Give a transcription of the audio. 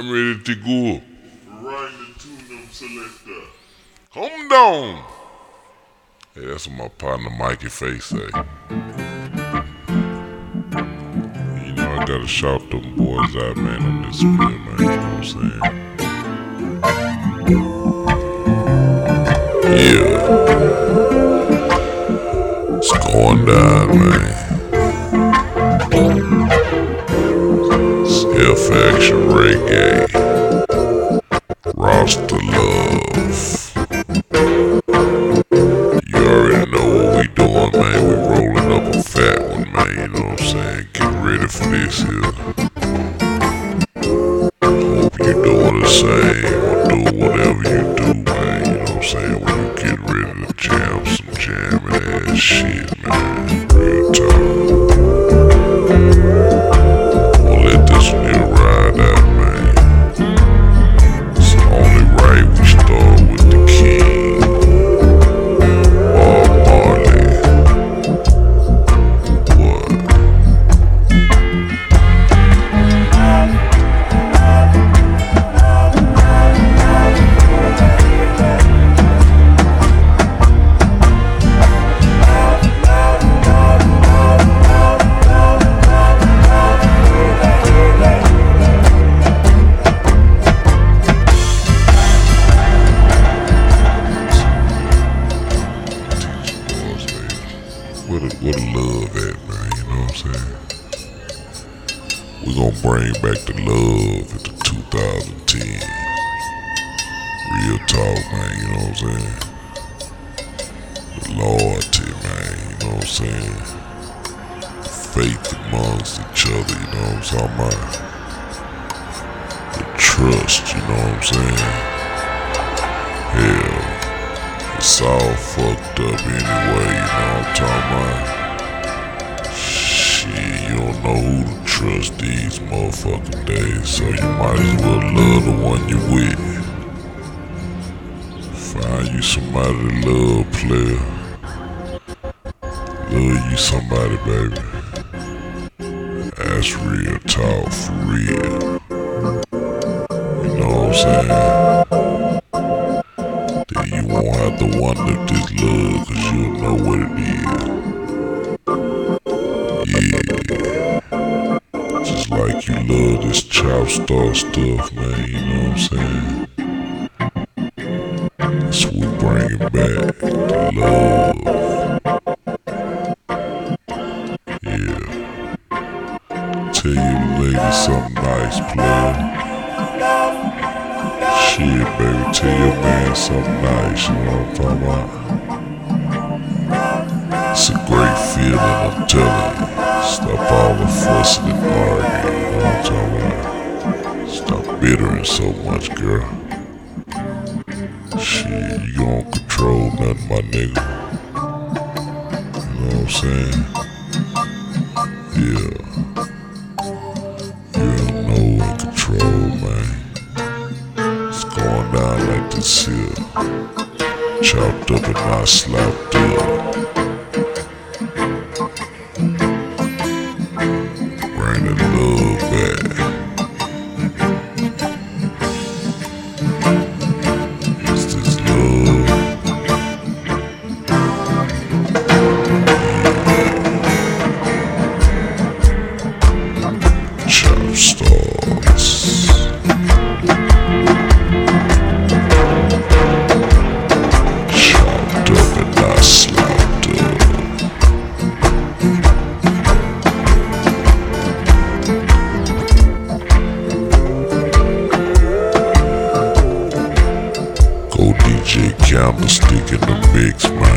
I'm ready to go. Right the tune selector. Come down. Hey, that's what my partner Mikey Face say. You know I gotta shout them boys out, man, on this film, man. You know what I'm saying? Yeah. It's going down, man. F Action Reggae. Rasta Love. You already know what we man. We up a fat one, man. You know what I'm ready for this here. Hope you doing the same whatever you do, man. You know what I'm? When you get ready to jam some jamming ass shit, man. Real talk. Where the, love at, man? You know what I'm saying? we gonna bring back the love into 2010. Real talk, man, you know what I'm saying? The loyalty, man, you know what I'm saying? The Faith amongst each other, you know what I'm talking about? The trust, you know what I'm saying? Hell, it's all fucked up anyway, you know what I'm talking about? Shit, you don't know who to trust these motherfucking days, so you might as well love the one you with. Find you somebody to love, player. Love you somebody, baby. That's real talk for real. You know what I'm saying? This Chopstar stuff, man, you know what I'm saying? That's what bring bringing back, the love. Yeah. Tell you lady something nice, player. Shit, baby, tell your man something nice, you know what I'm talking about? It's a great feeling, I'm telling you. Stop all the fussing and arguing, you know I'm talking about? Stop bittering so much, girl. Shit, you don't control nothing, my nigga. You know what I'm saying? Yeah. You're no in control, man. It's going down like this here. Chopped up and not slopped up. Candlestick in the mix, man.